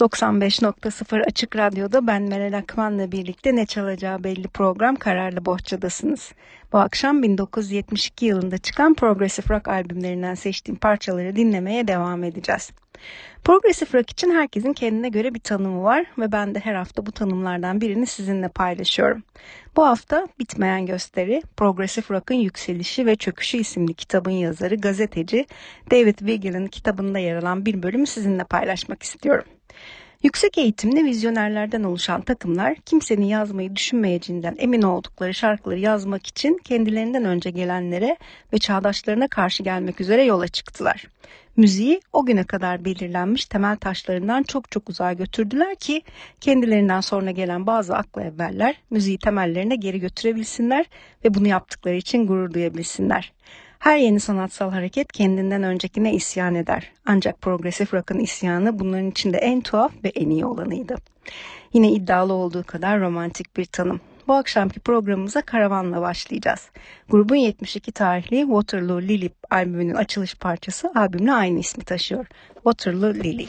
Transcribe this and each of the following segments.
...95.0 Açık Radyo'da ben Meral Akman'la birlikte ne çalacağı belli program Kararlı Bohçadasınız. Bu akşam 1972 yılında çıkan Progressive Rock albümlerinden seçtiğim parçaları dinlemeye devam edeceğiz. Progressive rock için herkesin kendine göre bir tanımı var ve ben de her hafta bu tanımlardan birini sizinle paylaşıyorum. Bu hafta Bitmeyen Gösteri, Progressive Rock'ın Yükselişi ve Çöküşü isimli kitabın yazarı gazeteci David Wigill'in kitabında yer alan bir bölümü sizinle paylaşmak istiyorum. Yüksek eğitimli vizyonerlerden oluşan takımlar kimsenin yazmayı düşünmeyeceğinden emin oldukları şarkıları yazmak için kendilerinden önce gelenlere ve çağdaşlarına karşı gelmek üzere yola çıktılar. Müziği o güne kadar belirlenmiş temel taşlarından çok çok uzağa götürdüler ki kendilerinden sonra gelen bazı akla evveller müziği temellerine geri götürebilsinler ve bunu yaptıkları için gurur duyabilsinler. Her yeni sanatsal hareket kendinden öncekine isyan eder. Ancak progresif rock'ın isyanı bunların içinde en tuhaf ve en iyi olanıydı. Yine iddialı olduğu kadar romantik bir tanım. Bu akşamki programımıza karavanla başlayacağız. Grubun 72 tarihli Waterloo Lily albümünün açılış parçası albümle aynı ismi taşıyor. Waterloo Lily.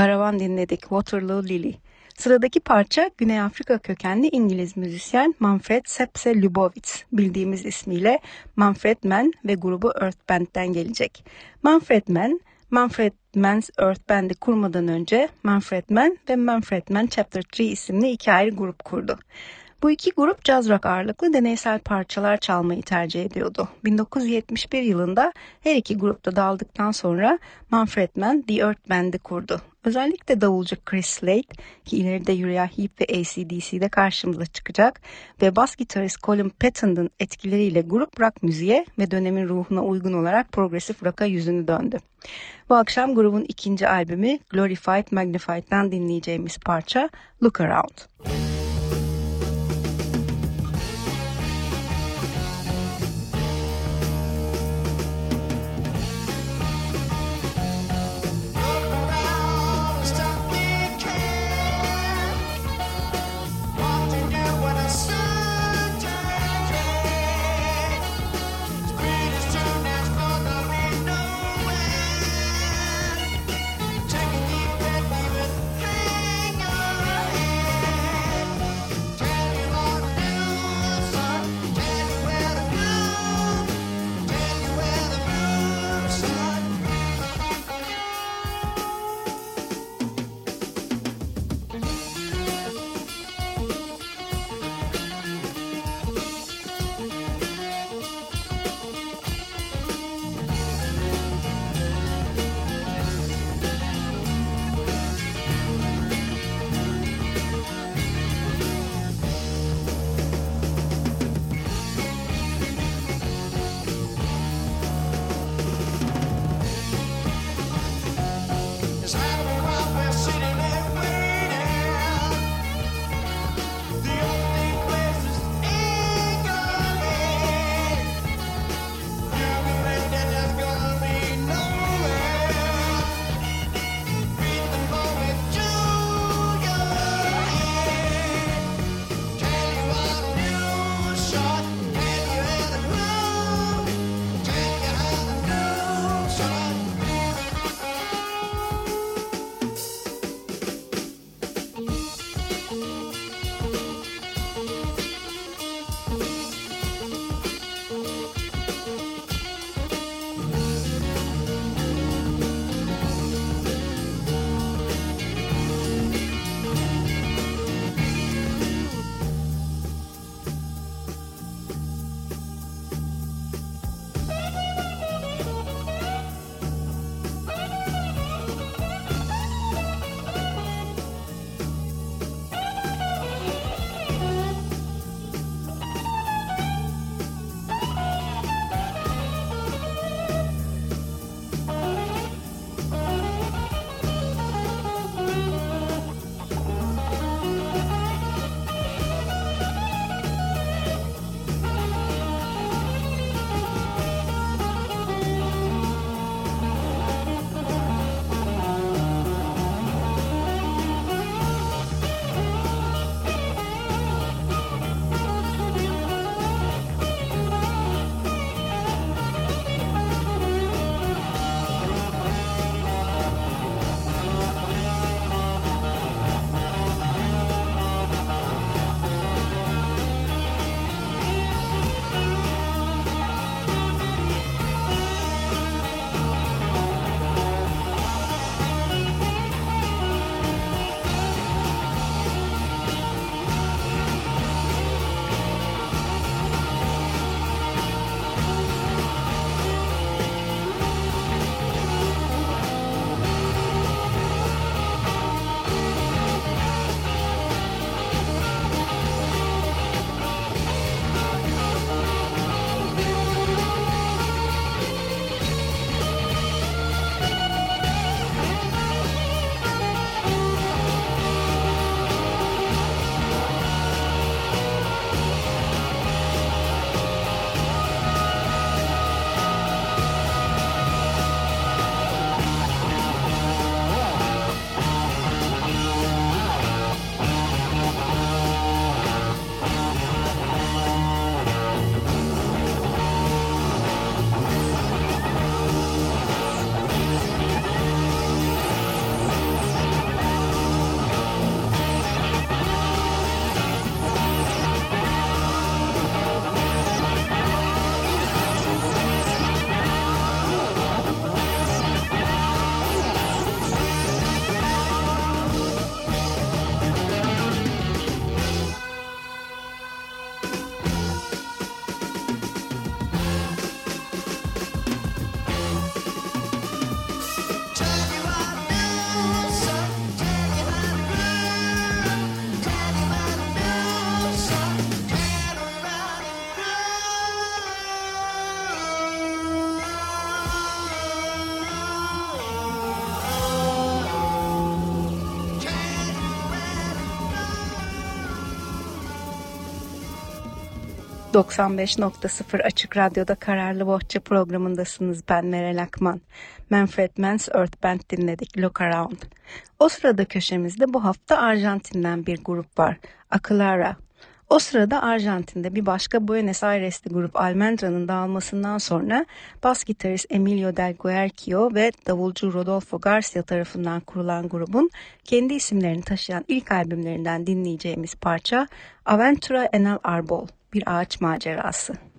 Karavan dinledik Waterloo Lily. Sıradaki parça Güney Afrika kökenli İngiliz müzisyen Manfred Sepse Lubowitz bildiğimiz ismiyle Manfred Mann ve grubu Earth Band'den gelecek. Manfred Mann, Manfred Mann's Earth Band'i kurmadan önce Manfred Mann ve Manfred Mann Chapter 3 isimli iki ayrı grup kurdu. Bu iki grup caz rock ağırlıklı deneysel parçalar çalmayı tercih ediyordu. 1971 yılında her iki grupta dağıldıktan sonra Manfred Mann The Earth Band'i kurdu. Özellikle davulcu Chris Slade ki ileride Uriah Heep ve ACDC'de karşımıza çıkacak ve bas gitarist Colin Patton'ın etkileriyle grup rock müziğe ve dönemin ruhuna uygun olarak progresif rock'a yüzünü döndü. Bu akşam grubun ikinci albümü Glorified Magnified'dan dinleyeceğimiz parça Look Around. Take 95.0 Açık Radyo'da Kararlı Bohça programındasınız. Ben Meral Akman. Manfred Mann's Earth Band dinledik Look Around. O sırada köşemizde bu hafta Arjantin'den bir grup var. Aclara. O sırada Arjantin'de bir başka Buenos Aires'li grup Almendra'nın dağılmasından sonra bas gitarist Emilio Del Guercio ve davulcu Rodolfo Garcia tarafından kurulan grubun kendi isimlerini taşıyan ilk albümlerinden dinleyeceğimiz parça Aventura en el Arbol, bir ağaç macerası.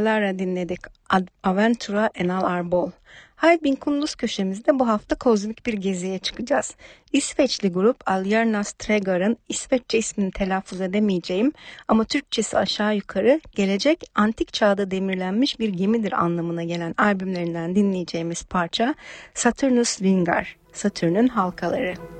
Aqualara dinledik. Ad- Aventura Enal Arbol. Haybin Kunduz köşemizde bu hafta kozmik bir geziye çıkacağız. İsveçli grup Aljarnas Tregar'ın İsveççe ismini telaffuz edemeyeceğim ama Türkçesi aşağı yukarı gelecek antik çağda demirlenmiş bir gemidir anlamına gelen albümlerinden dinleyeceğimiz parça Saturnus Vingar, Satürn'ün halkaları.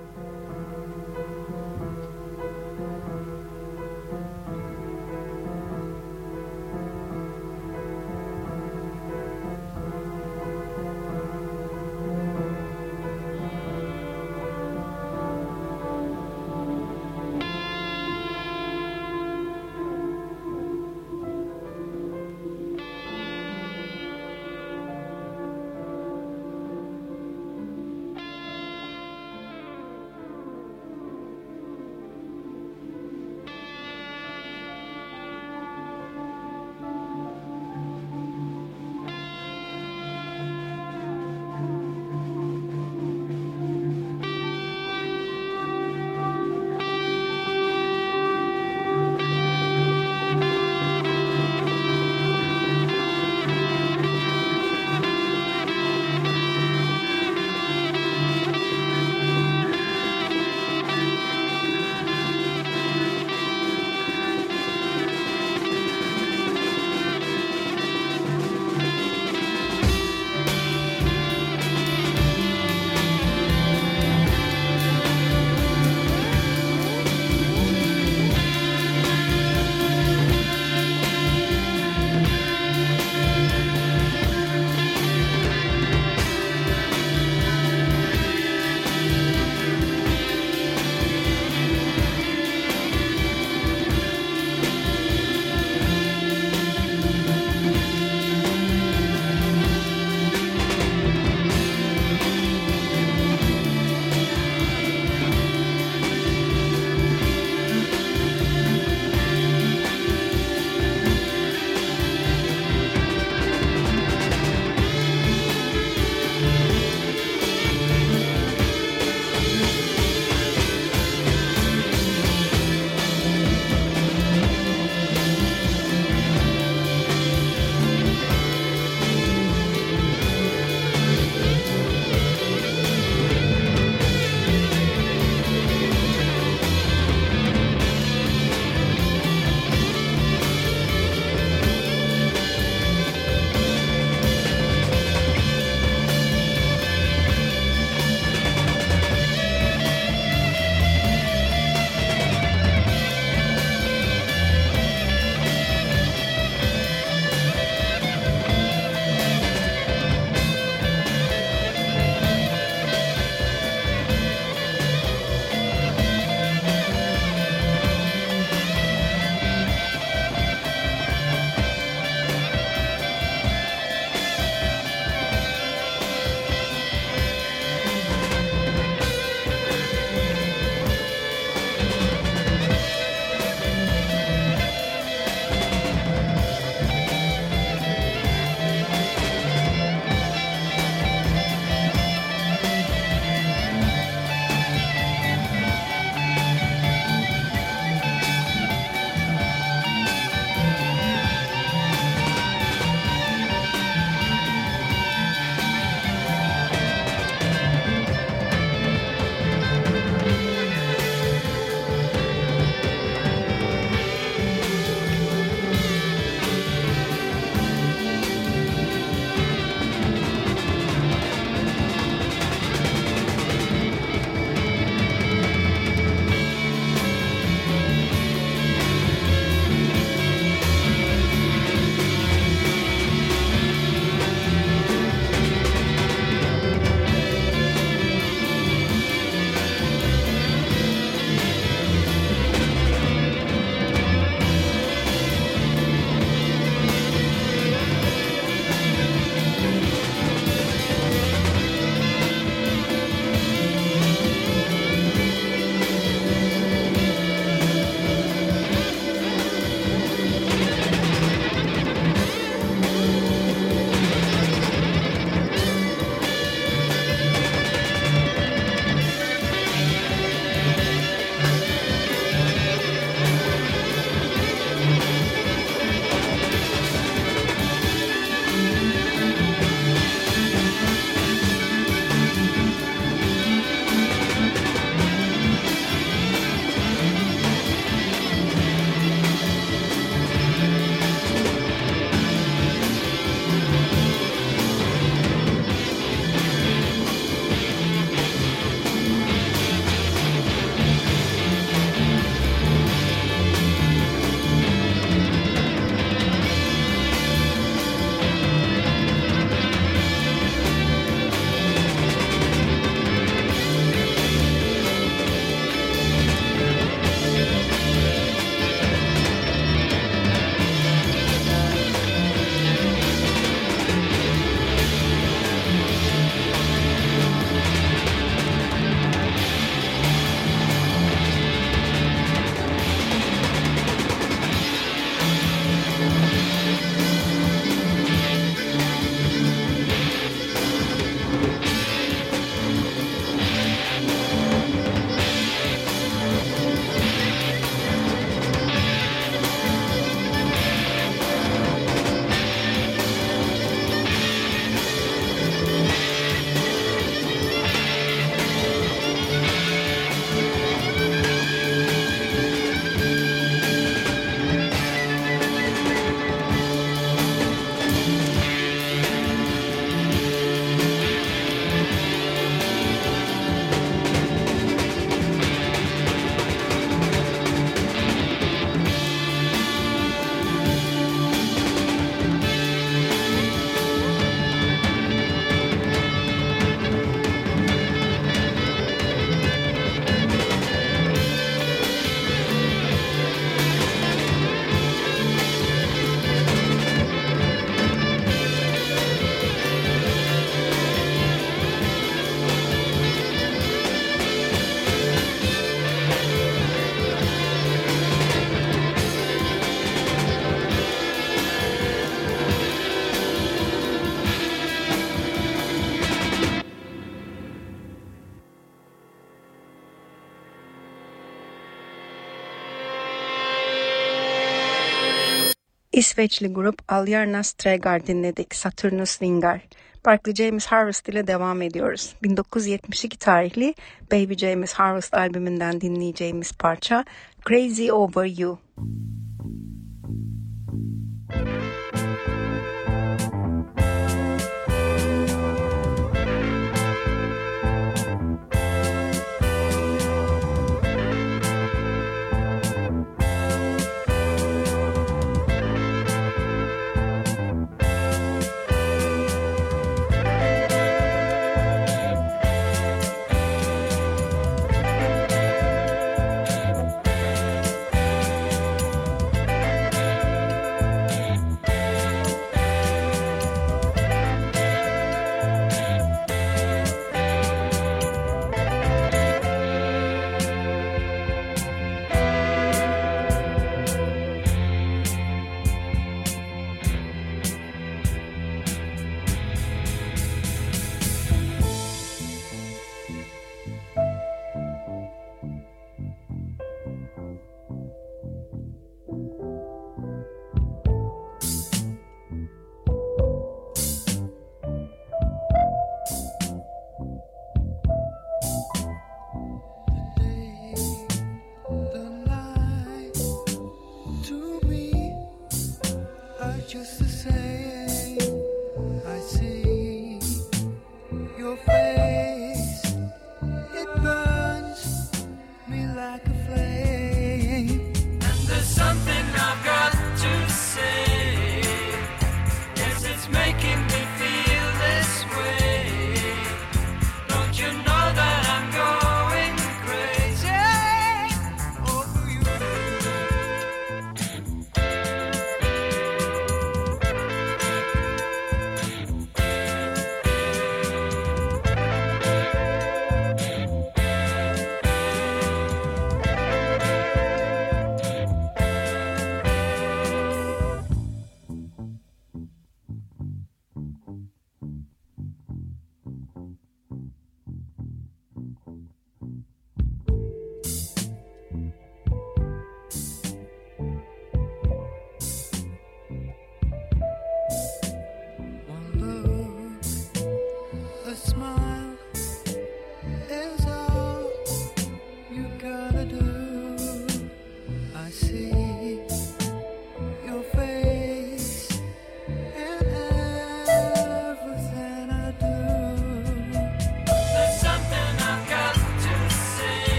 İsveçli grup Aljarnas Trägar dinledik. Saturnus Vingar. Barkley James Harvest ile devam ediyoruz. 1972 tarihli Baby James Harvest albümünden dinleyeceğimiz parça Crazy Over You. the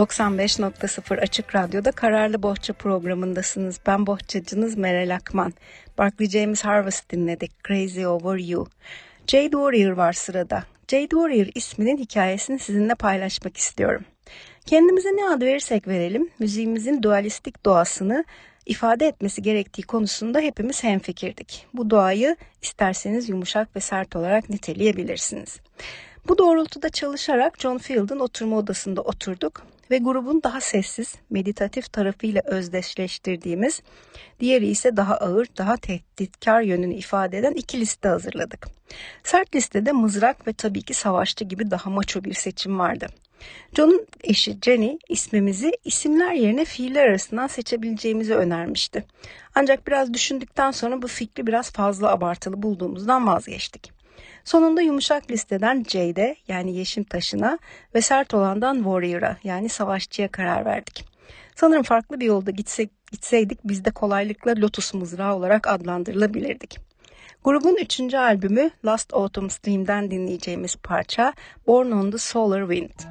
...95.0 Açık Radyo'da Kararlı Bohça programındasınız. Ben bohçacınız Meral Akman. Barkley James Harvest dinledik. Crazy Over You. Jade Warrior var sırada. Jade Warrior isminin hikayesini sizinle paylaşmak istiyorum. Kendimize ne adı verirsek verelim, müziğimizin dualistik doğasını ifade etmesi gerektiği konusunda hepimiz hemfikirdik. Bu doğayı isterseniz yumuşak ve sert olarak niteleyebilirsiniz. Bu doğrultuda çalışarak John Field'ın oturma odasında oturduk ve grubun daha sessiz, meditatif tarafıyla özdeşleştirdiğimiz, diğeri ise daha ağır, daha tehditkar yönünü ifade eden iki liste hazırladık. Sert listede mızrak ve tabii ki savaşçı gibi daha maço bir seçim vardı. John'un eşi Jenny ismimizi isimler yerine fiiller arasından seçebileceğimizi önermişti. Ancak biraz düşündükten sonra bu fikri biraz fazla abartılı bulduğumuzdan vazgeçtik. Sonunda yumuşak listeden Jade'e yani yeşim taşına ve sert olandan Warrior'a yani savaşçıya karar verdik. Sanırım farklı bir yolda gitsek, gitseydik biz de kolaylıkla Lotus mızrağı olarak adlandırılabilirdik. Grubun üçüncü albümü Last Autumn Stream'den dinleyeceğimiz parça Born on the Solar Wind.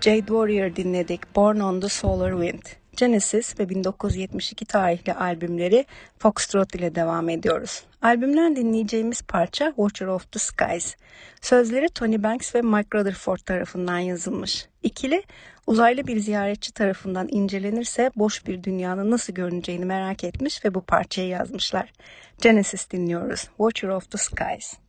Jade Warrior dinledik. Born on the Solar Wind. Genesis ve 1972 tarihli albümleri Foxtrot ile devam ediyoruz. Albümden dinleyeceğimiz parça Watcher of the Skies. Sözleri Tony Banks ve Mike Rutherford tarafından yazılmış. İkili uzaylı bir ziyaretçi tarafından incelenirse boş bir dünyanın nasıl görüneceğini merak etmiş ve bu parçayı yazmışlar. Genesis dinliyoruz. Watcher of the Skies.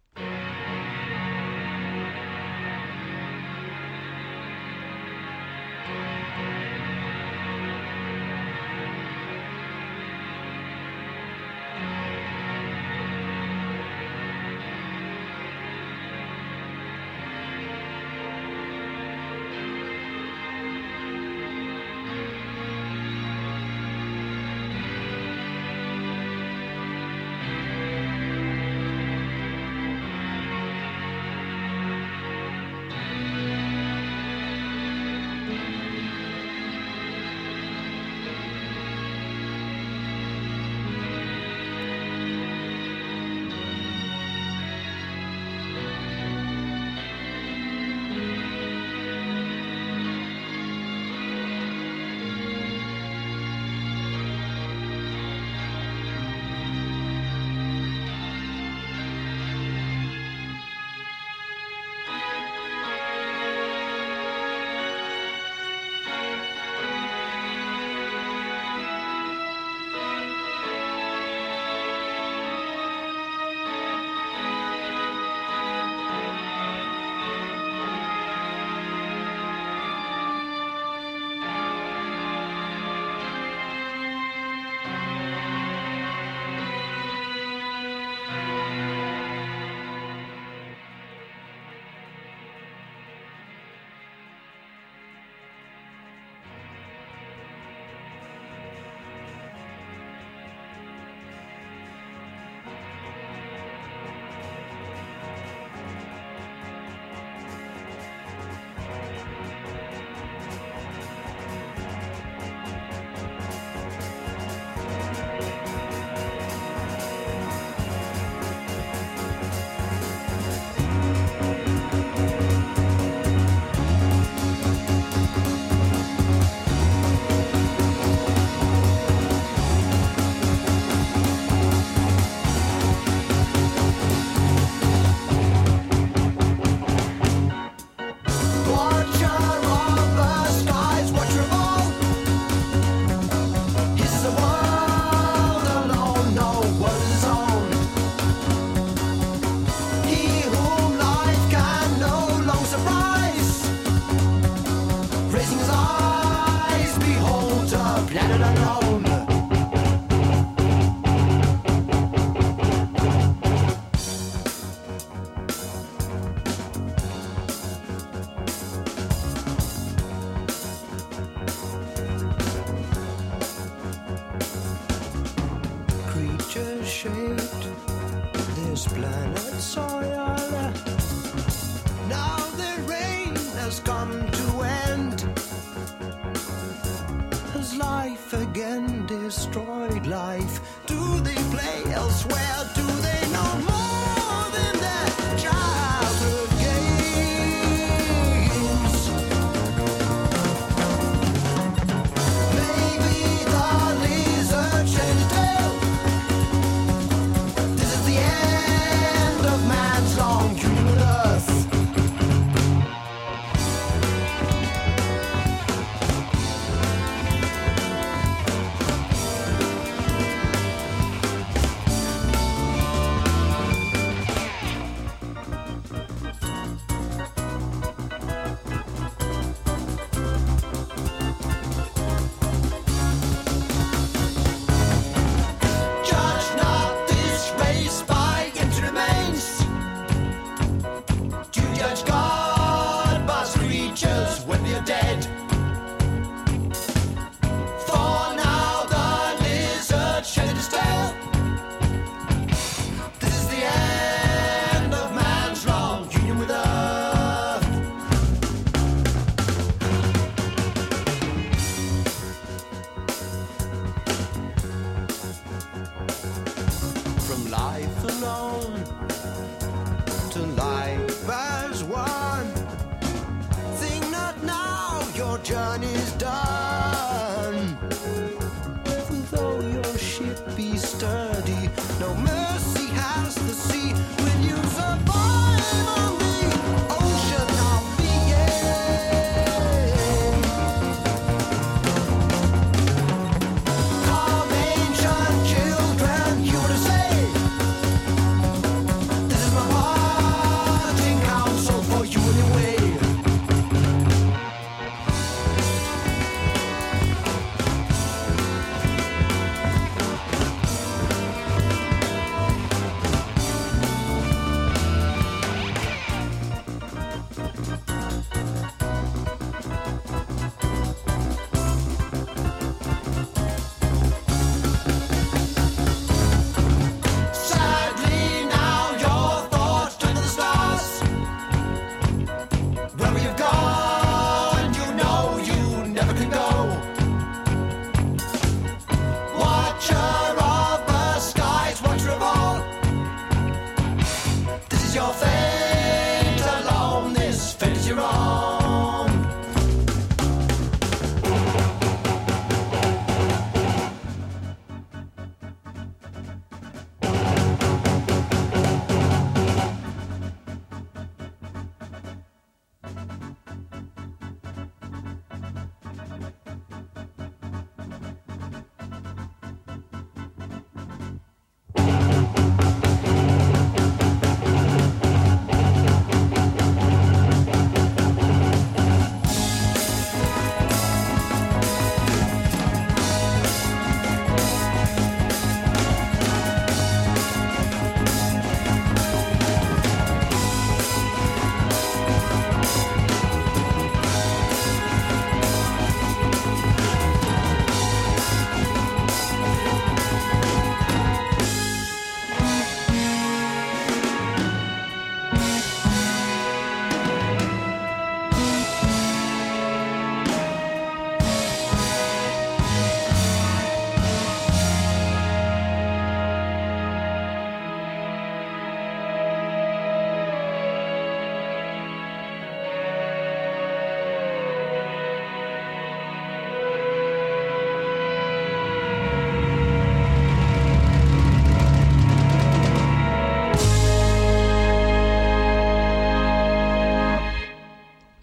destroyed life? Do they play elsewhere? Do melody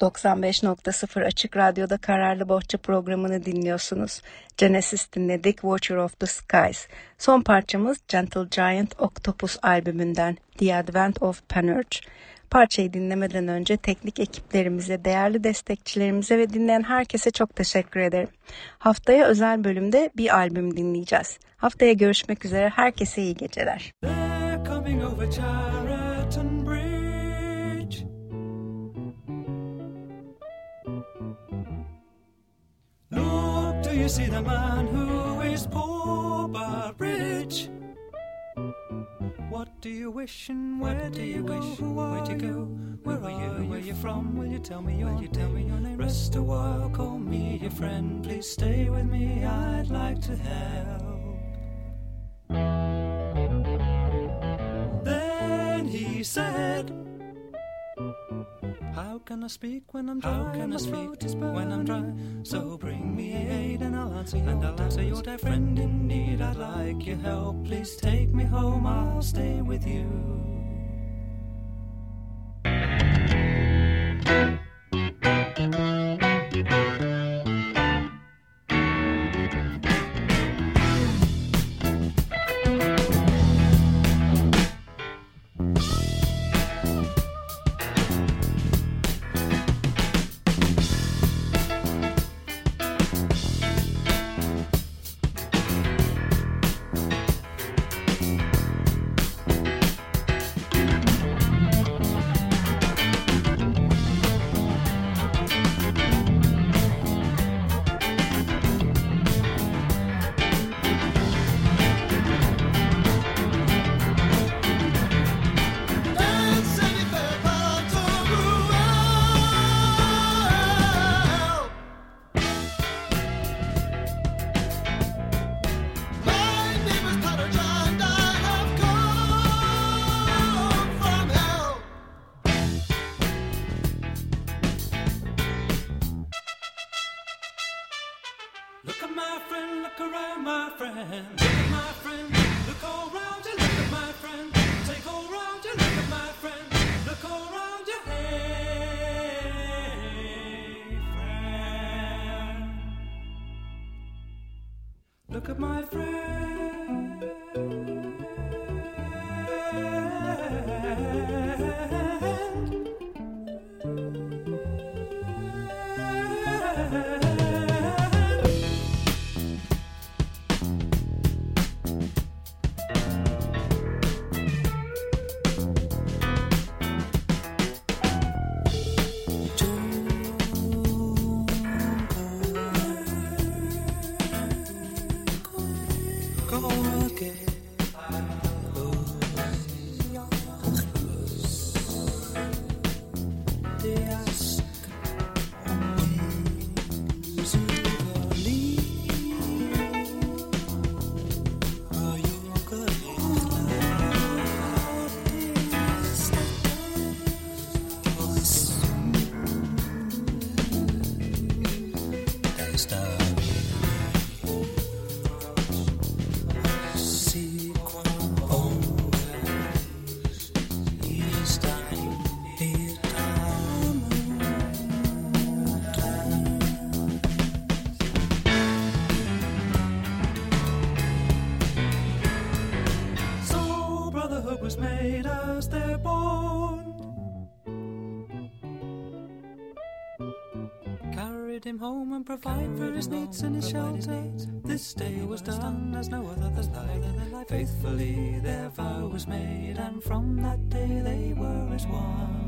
95.0 Açık Radyo'da Kararlı Bohça programını dinliyorsunuz. Genesis dinledik Watcher of the Skies. Son parçamız Gentle Giant Octopus albümünden The Advent of Panurge. Parçayı dinlemeden önce teknik ekiplerimize, değerli destekçilerimize ve dinleyen herkese çok teşekkür ederim. Haftaya özel bölümde bir albüm dinleyeceğiz. Haftaya görüşmek üzere. Herkese iyi geceler. you see the man who is poor but rich? What do you wish and where do you? Wish? Where'd you go? Where are you? Where are you from? Will you tell me your Will you tell me your name? Rest a while, call me your friend. Please stay with me, I'd like to help. Then he said. How can I speak when I'm dry? How can I speak when I'm dry? So bring me aid and I'll answer your, and I'll answer your dear friend in need. I'd like your help. Please take me home. I'll stay with you. Look at my friend, look all around you, look at my friend. Take all around you, look at my friend. Look all around you, friend. Look at my friend. Him home and provide for his needs and his shelter. This day was done as no other than life. Faithfully their vow was made, and from that day they were as one.